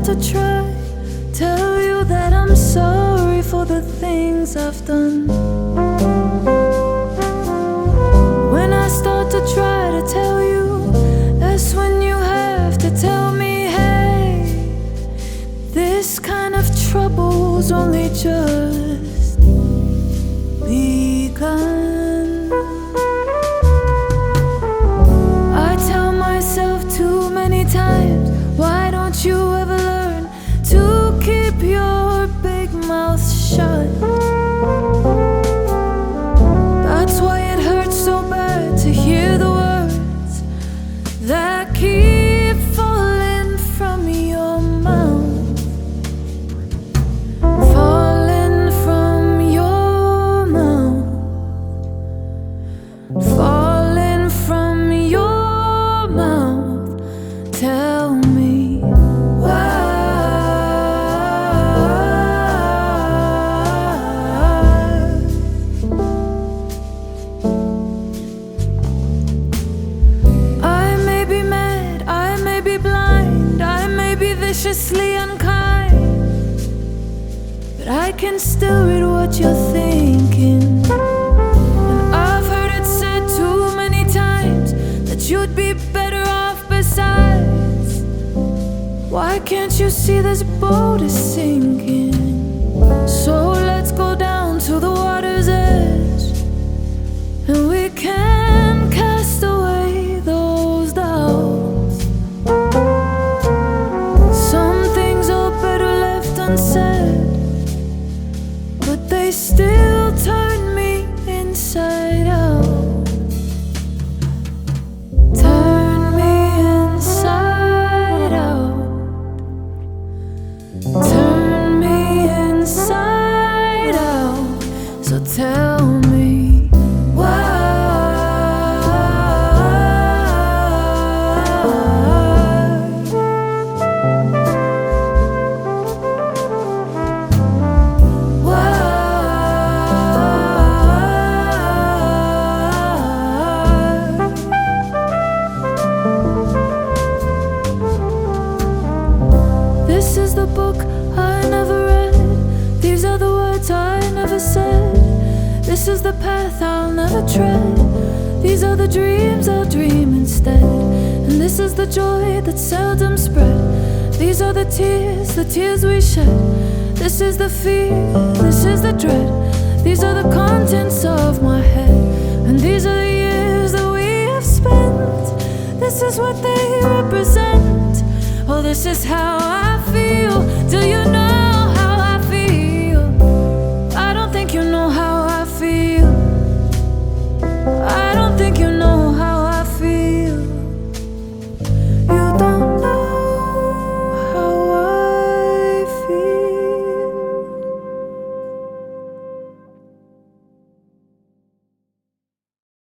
have to try. Tell you that I'm sorry for the things I've done. When I start to try to tell you, that's when you have to tell me, hey, this kind of trouble's only just. Viciously unkind, but I can still read what you're thinking. And I've heard it said too many times that you'd be better off besides. Why can't you see this boat is sinking? So let's go down to the water's edge. Left words I never said. This is the path I'll never tread. These are the dreams I'll dream instead. And this is the joy that's seldom spread. These are the tears, the tears we shed. This is the fear, this is the dread. These are the contents of my head. And these are the years that we have spent. This is what they represent. Oh, this is how I